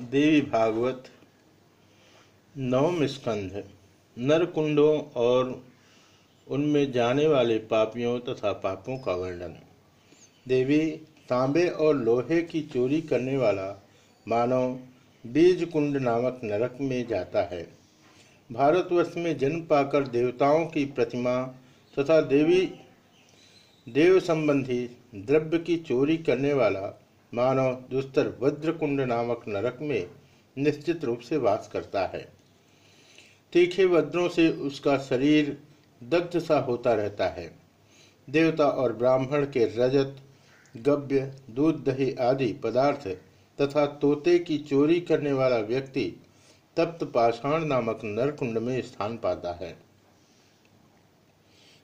देवी भागवत नवम स्कंध, नरकुंडों और उनमें जाने वाले पापियों तथा पापों का वर्णन। देवी तांबे और लोहे की चोरी करने वाला मानव बीज कुंड नामक नरक में जाता है। भारतवर्ष में जन्म पाकर देवताओं की प्रतिमा तथा देवी, देव संबंधी द्रव्य की चोरी करने वाला मानव दुस्तर वज्रकुंड नामक नरक में निश्चित रूप से वास करता है। तीखे वज्रों से उसका शरीर दग्ध सा होता रहता है। देवता और ब्राह्मण के रजत, गव्य, दूध, दही आदि पदार्थ तथा तोते की चोरी करने वाला व्यक्ति तप्त पाषाण नामक नरकुंड में स्थान पाता है।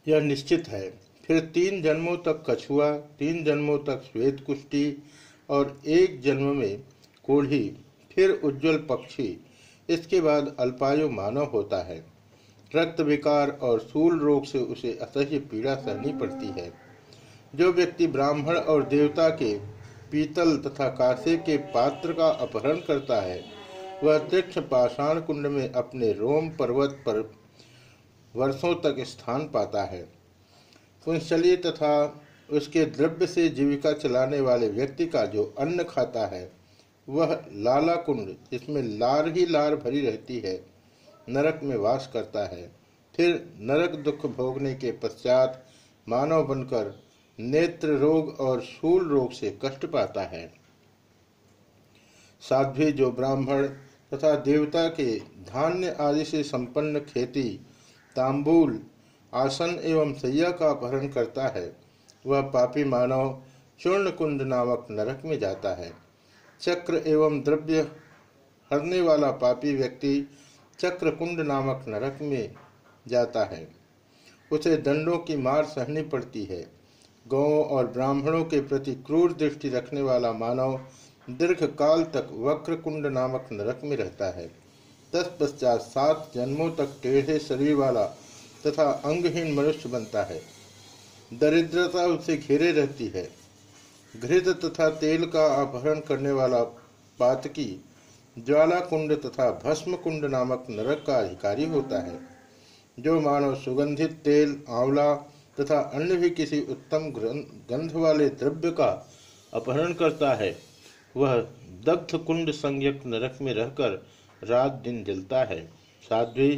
यह निश्चित है। फिर तीन जन्मों तक कछुआ, तीन जन्मों तक श्वेत कुष्टी और एक जन्म में कोढ़ी, फिर उज्जवल पक्षी, इसके बाद अल्पायु मानव होता है। रक्त विकार और सूल रोग से उसे असह्य पीड़ा सहनी पड़ती है। जो व्यक्ति ब्राह्मण और देवता के पीतल तथा कासे के पात्र का अपहरण करता है, वह तीक्ष पाषाण कुंड में अपने रोम पर्वत पर वर्षों तक स्थान पाता है। पुंशली तथा उसके द्रव्य से जीविका चलाने वाले व्यक्ति का जो अन्न खाता है, वह लाला कुंड, जिसमें लार ही लार भरी रहती है, नरक में वास करता है। फिर नरक दुख भोगने के पश्चात मानव बनकर नेत्र रोग और शूल रोग से कष्ट पाता है। साध्वी जो ब्राह्मण तथा देवता के धान्य आदि से संपन्न खेती, तांबूल, आसन एवं सैया का अपहरण करता है वह पापी मानव चूर्ण कुंड नामक नरक में जाता है। चक्र एवं द्रव्य हरने वाला पापी व्यक्ति चक्र कुंड नामक नरक में जाता है। उसे दंडों की मार सहनी पड़ती है। गौों और ब्राह्मणों के प्रति क्रूर दृष्टि रखने वाला मानव दीर्घ काल तक वक्र कुंड नामक नरक में रहता है। तत्पश्चात सात जन्मों तक टेढ़े शरीर वाला तथा अंगहीन मनुष्य बनता है। दरिद्रता उसे घेरे रहती है। घृत तथा तेल का अपहरण करने वाला पातकी ज्वाला कुंड तथा भस्म कुंड नामक नरक का अधिकारी होता है, जो मानव सुगंधित तेल, आंवला तथा अन्य भी किसी उत्तम गंध वाले द्रव्य का अपहरण करता है। वह दग्ध कुंड संज्ञक नरक में रहकर रात दिन जलता है। साध्वी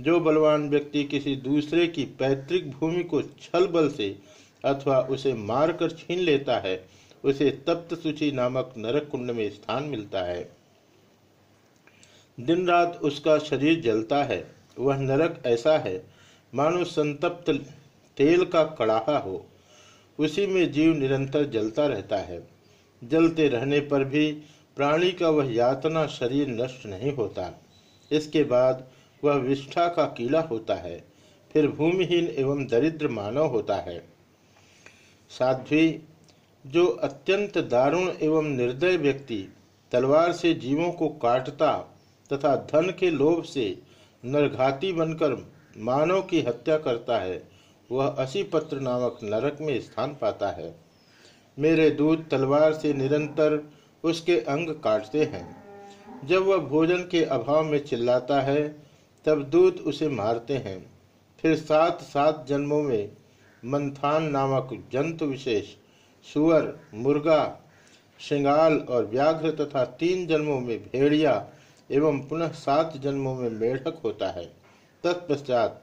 जो बलवान व्यक्ति किसी दूसरे की पैतृक भूमि को छल बल से अथवा उसे मारकर छीन लेता है, उसे तप्त सूची नामक नरक कुंड में स्थान मिलता है। दिन रात उसका शरीर जलता है, वह नरक ऐसा है, मानो संतप्त तेल का कड़ाहा हो। उसी में जीव निरंतर जलता रहता है। जलते रहने पर भी प्राणी का वह यातना शरीर नष्ट नहीं होता। इसके बाद वह विष्ठा का कीड़ा होता है, फिर भूमिहीन एवं दरिद्र मानव होता है। साध्वी, जो अत्यंत दारुण एवं निर्दय व्यक्ति, तलवार से जीवों को काटता तथा धन के लोभ से नरघाती बनकर मानव की हत्या करता है, वह असी पत्र नामक नरक में स्थान पाता है। मेरे दूध तलवार से निरंतर उसके अंग काटते हैं। जब वह भोजन के अभाव में चिल्लाता है तब दूत उसे मारते हैं। फिर सात सात जन्मों में मंथान नामक जंतु विशेष, सुअर, मुर्गा श्रृंगाल और व्याघ्र तथा तीन जन्मों में भेड़िया एवं पुनः सात जन्मों में मेढक होता है। तत्पश्चात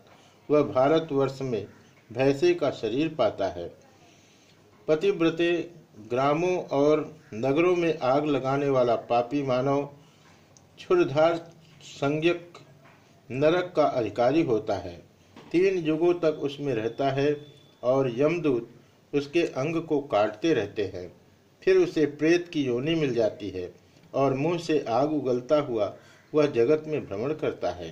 वह भारतवर्ष में भैंसे का शरीर पाता है। पतिव्रते ग्रामों और नगरों में आग लगाने वाला पापी मानव क्षुरधार संज्ञक नरक का अधिकारी होता है। तीन युगों तक उसमें रहता है और यमदूत उसके अंग को काटते रहते हैं। फिर उसे प्रेत की योनि मिल जाती है और मुँह से आग उगलता हुआ वह जगत में भ्रमण करता है।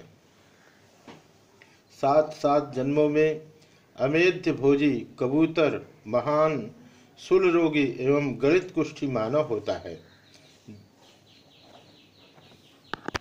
सात सात जन्मों में अमेध्य भोजी कबूतर, महान सुल रोगी एवं गणित कुष्ठी मानव होता है।